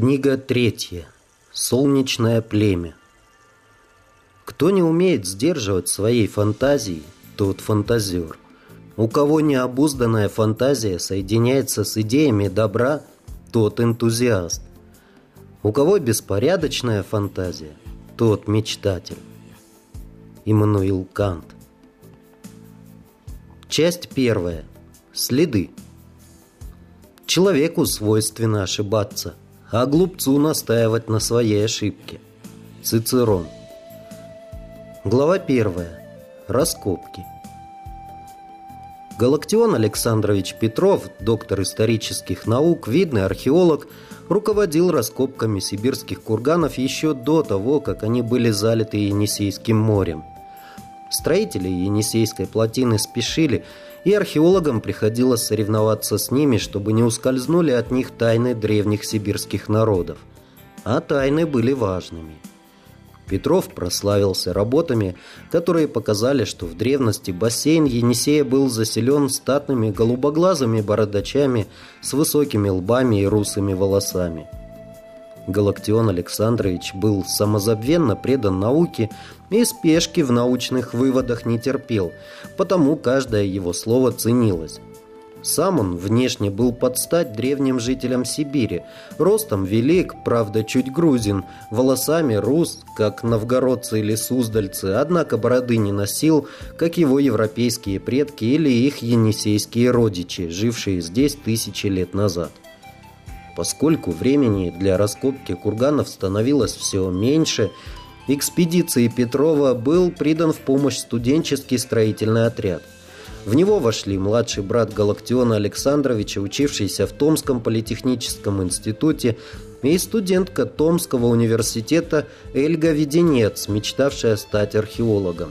Книга третья. Солнечное племя. Кто не умеет сдерживать своей фантазии, тот фантазер. У кого необузданная фантазия соединяется с идеями добра, тот энтузиаст. У кого беспорядочная фантазия, тот мечтатель. Иммануил Кант. Часть первая. Следы. Человеку свойственно ошибаться – а глупцу настаивать на своей ошибке. Цицерон. Глава первая. Раскопки. Галактион Александрович Петров, доктор исторических наук, видный археолог, руководил раскопками сибирских курганов еще до того, как они были залиты Енисейским морем. Строители Енисейской плотины спешили, и археологам приходилось соревноваться с ними, чтобы не ускользнули от них тайны древних сибирских народов. А тайны были важными. Петров прославился работами, которые показали, что в древности бассейн Енисея был заселен статными голубоглазыми бородачами с высокими лбами и русыми волосами. Галактион Александрович был самозабвенно предан науке и спешки в научных выводах не терпел, потому каждое его слово ценилось. Сам он внешне был под стать древним жителям Сибири, ростом велик, правда чуть грузин, волосами рус, как новгородцы или суздальцы, однако бороды не носил, как его европейские предки или их енисейские родичи, жившие здесь тысячи лет назад. Поскольку времени для раскопки курганов становилось все меньше, экспедиции Петрова был придан в помощь студенческий строительный отряд. В него вошли младший брат Галактиона Александровича, учившийся в Томском политехническом институте, и студентка Томского университета Эльга Веденец, мечтавшая стать археологом.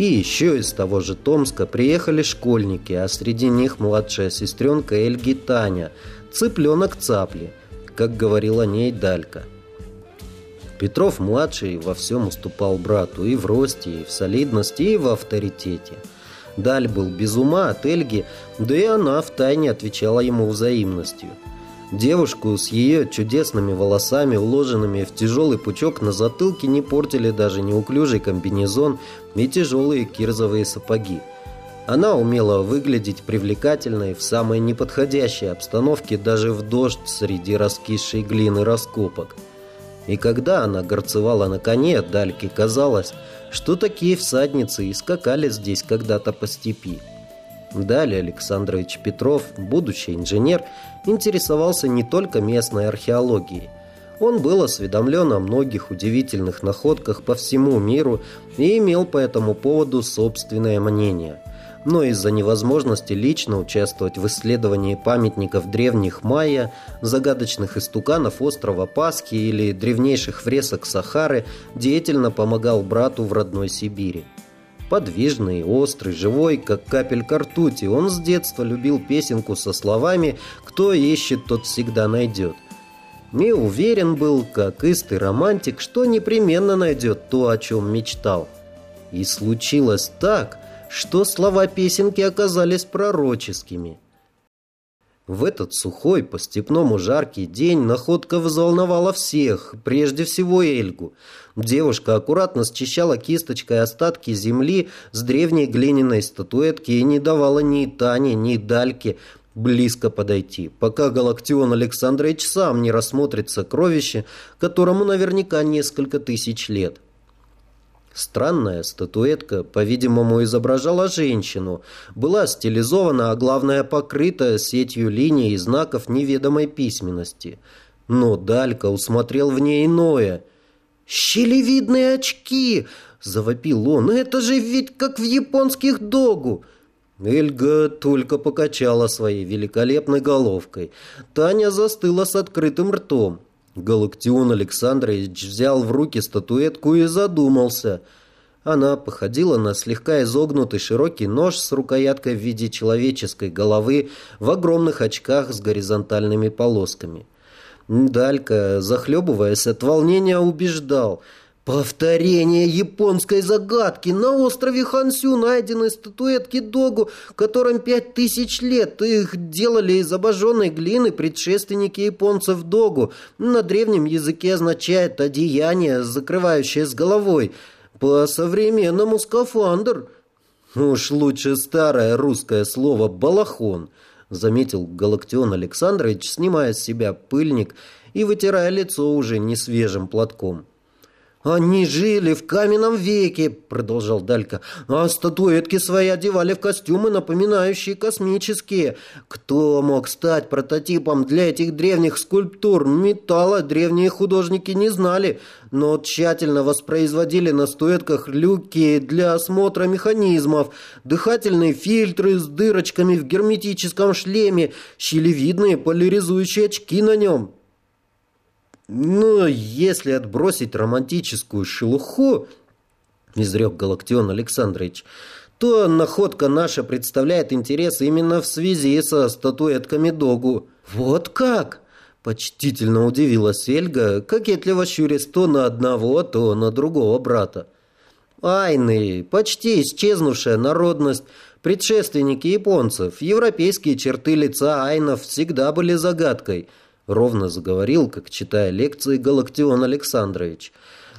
И еще из того же Томска приехали школьники, а среди них младшая сестренка Эльги Таня – цыпленок цапли, как говорил о ней Далька. Петров-младший во всем уступал брату и в росте, и в солидности, и в авторитете. Даль был без ума от Эльги, да и она втайне отвечала ему взаимностью. Девушку с ее чудесными волосами, уложенными в тяжелый пучок на затылке, не портили даже неуклюжий комбинезон и тяжелые кирзовые сапоги. Она умела выглядеть привлекательной в самой неподходящей обстановке даже в дождь среди раскисшей глины раскопок. И когда она горцевала на коне, Дальке казалось, что такие всадницы и скакали здесь когда-то по степи. Далее Александрович Петров, будущий инженер, интересовался не только местной археологией. Он был осведомлен о многих удивительных находках по всему миру и имел по этому поводу собственное мнение – но из-за невозможности лично участвовать в исследовании памятников древних майя, загадочных истуканов острова Пасхи или древнейших фресок Сахары деятельно помогал брату в родной Сибири. Подвижный, острый, живой, как капелька ртути, он с детства любил песенку со словами «Кто ищет, тот всегда найдет». И уверен был, как истый романтик, что непременно найдет то, о чем мечтал. И случилось так, что слова песенки оказались пророческими. В этот сухой, по-степному жаркий день находка взволновала всех, прежде всего Эльгу. Девушка аккуратно счищала кисточкой остатки земли с древней глиняной статуэтки и не давала ни Тане, ни Дальке близко подойти, пока Галактион Александрович сам не рассмотрит сокровище, которому наверняка несколько тысяч лет. Странная статуэтка, по-видимому, изображала женщину, была стилизована, а главное покрыта сетью линий и знаков неведомой письменности. Но Далька усмотрел в ней иное. «Щелевидные очки!» — завопил он. «Это же ведь как в японских догу!» Эльга только покачала своей великолепной головкой. Таня застыла с открытым ртом. Галактион Александрович взял в руки статуэтку и задумался. Она походила на слегка изогнутый широкий нож с рукояткой в виде человеческой головы в огромных очках с горизонтальными полосками. Далька, захлебываясь от волнения, убеждал – Повторение японской загадки. На острове Хансю найдены статуэтки Догу, которым пять тысяч лет. Их делали из обожженной глины предшественники японцев Догу. На древнем языке означает «одеяние, закрывающее с головой». По-современному скафандр. Уж лучше старое русское слово «балахон», заметил Галактион Александрович, снимая с себя пыльник и вытирая лицо уже не свежим платком. «Они жили в каменном веке», — продолжал Далька, «а статуэтки свои одевали в костюмы, напоминающие космические. Кто мог стать прототипом для этих древних скульптур? Металла древние художники не знали, но тщательно воспроизводили на статуэтках люки для осмотра механизмов, дыхательные фильтры с дырочками в герметическом шлеме, щелевидные поляризующие очки на нем». Но если отбросить романтическую шелуху, изрек Галактион Александрович, то находка наша представляет интерес именно в связи со статуэтками Догу. Вот как? Почтительно удивилась Эльга, кокетливо щурясь то на одного, то на другого брата. Айны, почти исчезнувшая народность, предшественники японцев, европейские черты лица айнов всегда были загадкой – Ровно заговорил, как читая лекции Галактион Александрович.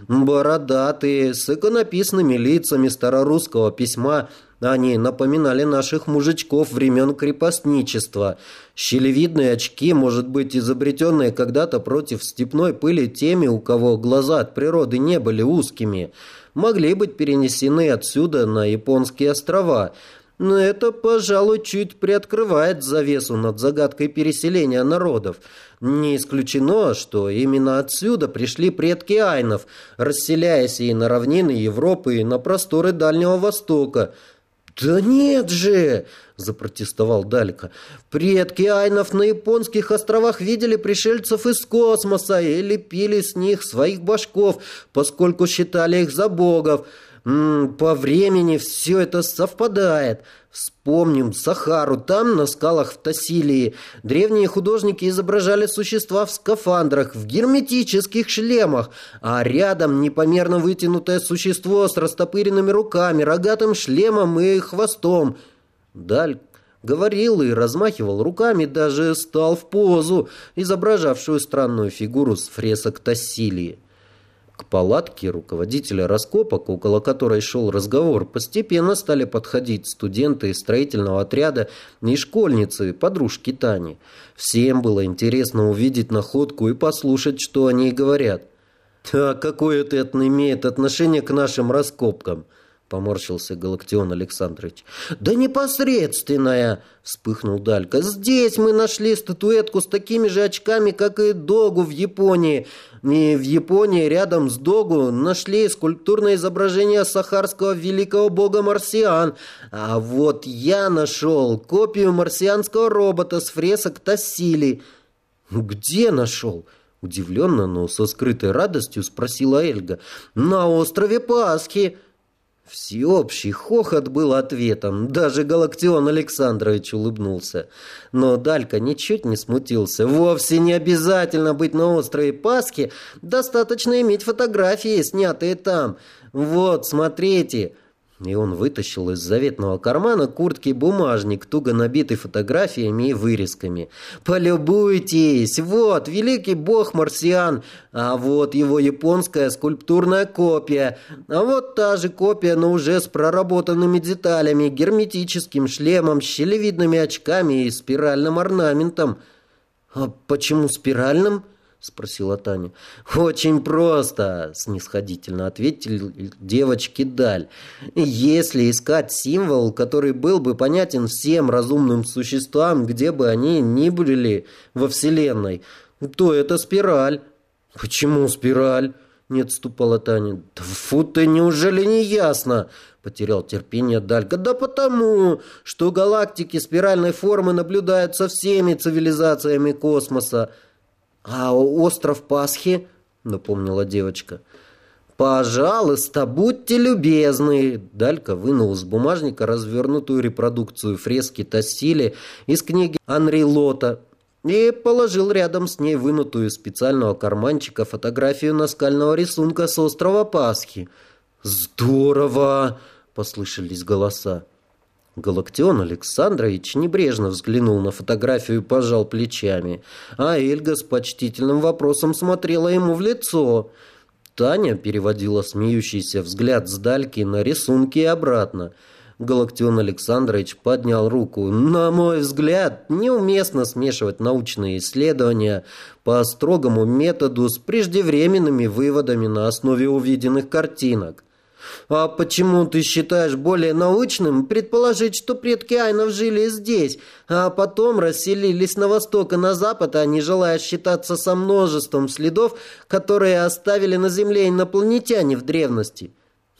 Бородатые, с иконописными лицами старорусского письма, они напоминали наших мужичков времен крепостничества. Щелевидные очки, может быть, изобретенные когда-то против степной пыли теми, у кого глаза от природы не были узкими, могли быть перенесены отсюда на японские острова – но это, пожалуй, чуть приоткрывает завесу над загадкой переселения народов. Не исключено, что именно отсюда пришли предки айнов, расселяясь и на равнины Европы, и на просторы Дальнего Востока. «Да нет же!» – запротестовал Далька. «Предки айнов на японских островах видели пришельцев из космоса и лепили с них своих башков, поскольку считали их за богов». По времени все это совпадает. Вспомним Сахару, там, на скалах в Тассилии, древние художники изображали существа в скафандрах, в герметических шлемах, а рядом непомерно вытянутое существо с растопыренными руками, рогатым шлемом и хвостом. Даль говорил и размахивал руками, даже стал в позу, изображавшую странную фигуру с фресок Тассилии. К палатке руководителя раскопок, около которой шел разговор, постепенно стали подходить студенты из строительного отряда и школьницы, подружки Тани. Всем было интересно увидеть находку и послушать, что они говорят. «А какое это имеет отношение к нашим раскопкам?» Поморщился Галактион Александрович. «Да непосредственная!» — вспыхнул Далька. «Здесь мы нашли статуэтку с такими же очками, как и Догу в Японии. И в Японии рядом с Догу нашли скульптурное изображение сахарского великого бога Марсиан. А вот я нашел копию марсианского робота с фресок Тассили». «Где нашел?» Удивленно, но со скрытой радостью спросила Эльга. «На острове Пасхи!» Всеобщий хохот был ответом. Даже Галактион Александрович улыбнулся. Но Далька ничуть не смутился. Вовсе не обязательно быть на острове Пасхи. Достаточно иметь фотографии, снятые там. Вот, смотрите. И он вытащил из заветного кармана куртки бумажник, туго набитый фотографиями и вырезками. «Полюбуйтесь! Вот, великий бог марсиан! А вот его японская скульптурная копия! А вот та же копия, но уже с проработанными деталями, герметическим шлемом, щелевидными очками и спиральным орнаментом». «А почему спиральным?» — спросила Таня. «Очень просто», — снисходительно ответил девочке Даль. «Если искать символ, который был бы понятен всем разумным существам, где бы они ни были во Вселенной, то это спираль». «Почему спираль?» — не отступала Таня. «Да фу ты, неужели не ясно?» — потерял терпение Далька. «Да потому, что галактики спиральной формы наблюдаются всеми цивилизациями космоса». «А остров Пасхи?» — напомнила девочка. «Пожалуйста, будьте любезны!» Далька вынул из бумажника развернутую репродукцию фрески Тассили из книги Анри Лота. и положил рядом с ней вынутую из специального карманчика фотографию наскального рисунка с острова Пасхи. «Здорово!» — послышались голоса. Галактион Александрович небрежно взглянул на фотографию и пожал плечами, а Эльга с почтительным вопросом смотрела ему в лицо. Таня переводила смеющийся взгляд с дальки на рисунки и обратно. Галактион Александрович поднял руку. «На мой взгляд, неуместно смешивать научные исследования по строгому методу с преждевременными выводами на основе увиденных картинок». А почему ты считаешь более научным предположить, что предки айнов жили здесь, а потом расселились на восток и на запад, а не желая считаться со множеством следов, которые оставили на Земле инопланетяне в древности?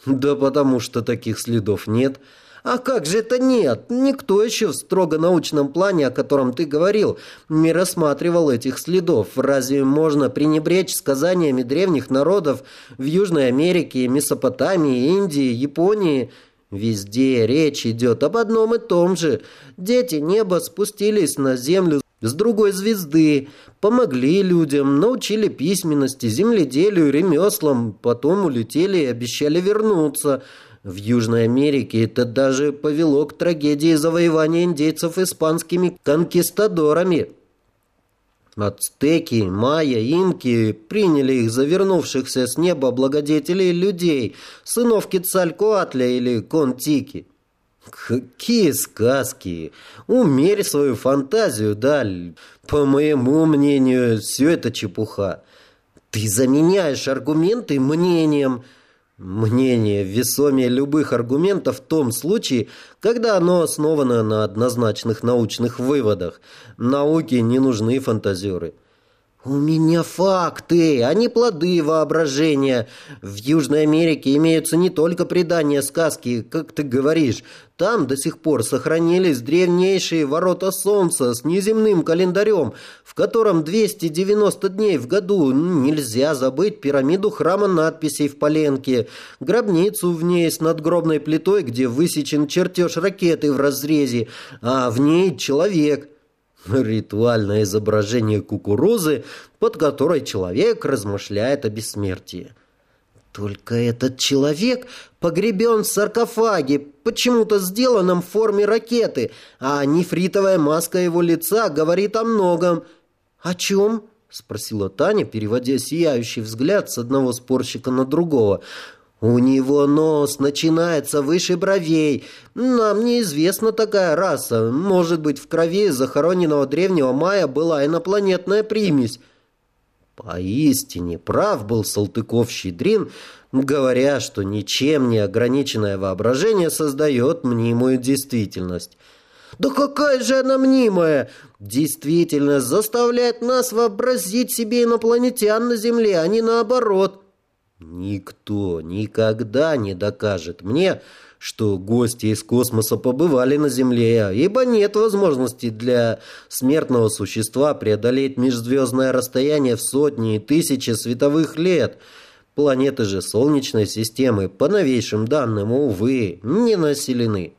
Да потому что таких следов нет. А как же это нет? Никто еще в строго научном плане, о котором ты говорил, не рассматривал этих следов. Разве можно пренебречь сказаниями древних народов в Южной Америке, Месопотамии, Индии, Японии? Везде речь идет об одном и том же. Дети неба спустились на землю с другой звезды, помогли людям, научили письменности, земледелию, ремеслам, потом улетели и обещали вернуться – в Южной Америке это даже повело к трагедии завоевания индейцев испанскими конкистадорами. Ацтеки, майя, инки приняли их за вернувшихся с неба благодетелей людей, сынов Кецалькоатля или Контики. Какие сказки! Умерь свою фантазию, Даль. По моему мнению, все это чепуха. Ты заменяешь аргументы мнением – Мнение весомее любых аргументов в том случае, когда оно основано на однозначных научных выводах. Науке не нужны фантазеры. «У меня факты, а не плоды воображения. В Южной Америке имеются не только предания сказки, как ты говоришь. Там до сих пор сохранились древнейшие ворота солнца с неземным календарем, в котором 290 дней в году. Нельзя забыть пирамиду храма надписей в Поленке, гробницу в ней с надгробной плитой, где высечен чертеж ракеты в разрезе, а в ней человек». Ритуальное изображение кукурузы, под которой человек размышляет о бессмертии. Только этот человек погребен в саркофаге, почему-то сделанном в форме ракеты, а нефритовая маска его лица говорит о многом. «О чем?» — спросила Таня, переводя сияющий взгляд с одного спорщика на другого — у него нос начинается выше бровей. Нам неизвестна такая раса. Может быть, в крови захороненного древнего майя была инопланетная примесь. Поистине, прав был Салтыков-Щедрин, говоря, что ничем не ограниченное воображение создает мнимую действительность. Да какая же она мнимая! Действительность заставляет нас вообразить себе инопланетян на Земле, а не наоборот. Никто никогда не докажет мне, что гости из космоса побывали на Земле, ибо нет возможности для смертного существа преодолеть межзвездное расстояние в сотни и тысячи световых лет. Планеты же Солнечной системы, по новейшим данным, увы, не населены.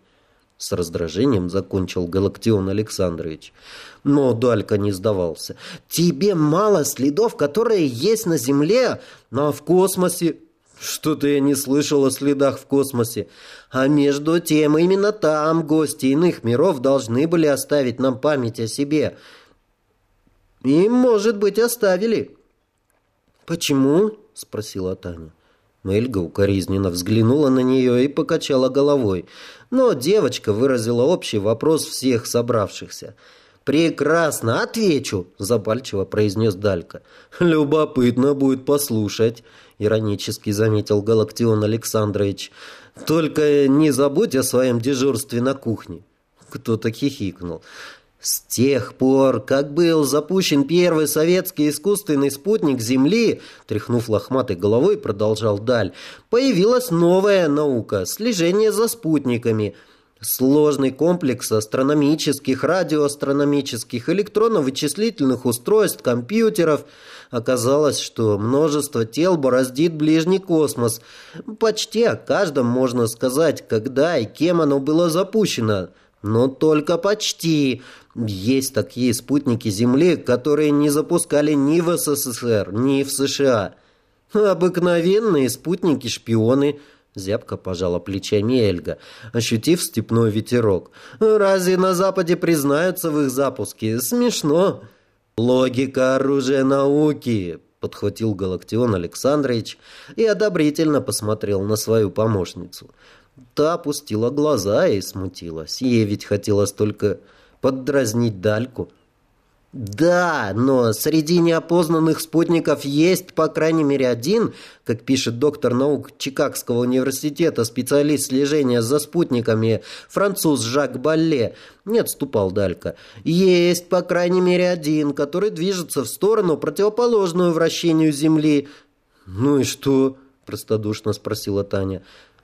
С раздражением закончил Галактион Александрович. Но Далька не сдавался. «Тебе мало следов, которые есть на Земле, но в космосе...» «Что-то я не слышал о следах в космосе. А между тем, именно там гости иных миров должны были оставить нам память о себе. И, может быть, оставили». «Почему?» — спросила Таня. Эльга укоризненно взглянула на нее и покачала головой. Но девочка выразила общий вопрос всех собравшихся. «Прекрасно, отвечу», – запальчиво произнес Далька. «Любопытно будет послушать», – иронически заметил Галактион Александрович. «Только не забудь о своем дежурстве на кухне». Кто-то хихикнул. С тех пор, как был запущен первый советский искусственный спутник Земли, тряхнув лохматой головой, продолжал Даль, появилась новая наука – слежение за спутниками – Сложный комплекс астрономических, радиоастрономических, электронно-вычислительных устройств, компьютеров. Оказалось, что множество тел бороздит ближний космос. Почти о каждом можно сказать, когда и кем оно было запущено – но только почти. Есть такие спутники Земли, которые не запускали ни в СССР, ни в США. Обыкновенные спутники-шпионы – Зябко пожала плечами Эльга, ощутив степной ветерок. «Разве на Западе признаются в их запуске? Смешно!» «Логика оружия науки!» — подхватил Галактион Александрович и одобрительно посмотрел на свою помощницу. Та опустила глаза и смутилась. Ей ведь хотелось только поддразнить Дальку. Да, но среди неопознанных спутников есть, по крайней мере, один, как пишет доктор наук Чикагского университета, специалист слежения за спутниками, француз Жак Балле, не отступал Далька. Есть, по крайней мере, один, который движется в сторону, противоположную вращению Земли. «Ну и что?» – простодушно спросила Таня.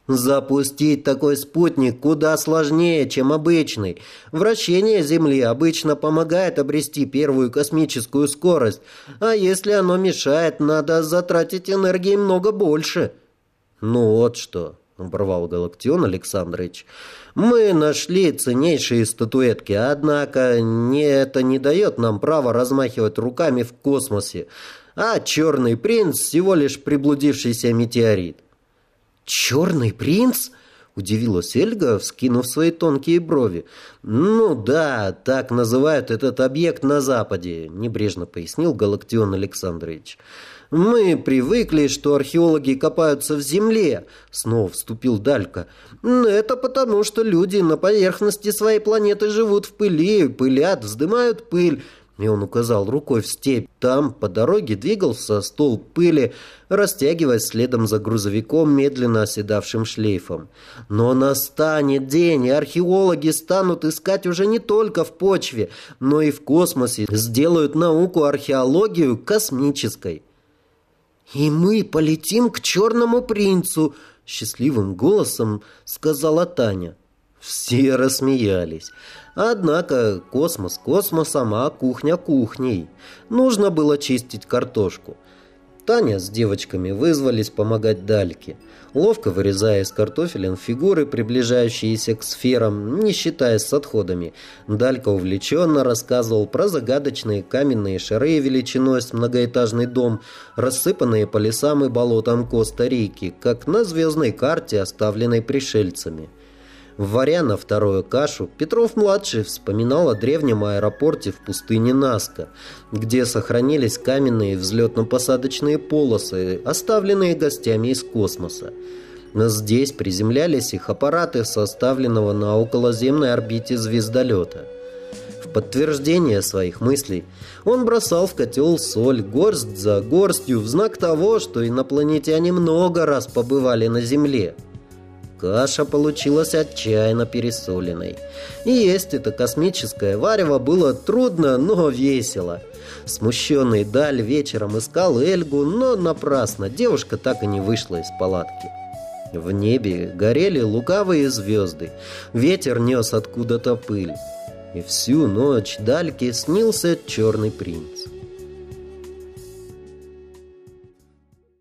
Запустить такой спутник куда сложнее, чем обычный. Вращение Земли обычно помогает обрести первую космическую скорость, а если оно мешает, надо затратить энергии много больше. Ну вот что, оборвал Галактион Александрович. Мы нашли ценнейшие статуэтки, однако не это не дает нам права размахивать руками в космосе, а черный принц всего лишь приблудившийся метеорит. «Черный принц?» — удивилась Эльга, вскинув свои тонкие брови. «Ну да, так называют этот объект на Западе», — небрежно пояснил Галактион Александрович. «Мы привыкли, что археологи копаются в земле», — снова вступил Далька. «Это потому, что люди на поверхности своей планеты живут в пыли, пылят, вздымают пыль, и он указал рукой в степь. Там по дороге двигался стол пыли, растягиваясь следом за грузовиком, медленно оседавшим шлейфом. Но настанет день, и археологи станут искать уже не только в почве, но и в космосе, сделают науку археологию космической. «И мы полетим к черному принцу», — счастливым голосом сказала Таня. Все рассмеялись. Однако космос космосом, а кухня кухней. Нужно было чистить картошку. Таня с девочками вызвались помогать Дальке, ловко вырезая из картофелин фигуры, приближающиеся к сферам, не считаясь с отходами. Далька увлеченно рассказывал про загадочные каменные шары величиной с многоэтажный дом, рассыпанные по лесам и болотам Коста-Рики, как на звездной карте, оставленной пришельцами. Варя на вторую кашу, Петров-младший вспоминал о древнем аэропорте в пустыне Наска, где сохранились каменные взлетно-посадочные полосы, оставленные гостями из космоса. Но здесь приземлялись их аппараты, составленного на околоземной орбите звездолета. В подтверждение своих мыслей он бросал в котел соль горсть за горстью в знак того, что инопланетяне много раз побывали на Земле – Каша получилась отчаянно пересоленной. И есть это космическое варево было трудно, но весело. Смущенный Даль вечером искал Эльгу, но напрасно. Девушка так и не вышла из палатки. В небе горели лукавые звезды. Ветер нес откуда-то пыль. И всю ночь Дальке снился черный принц.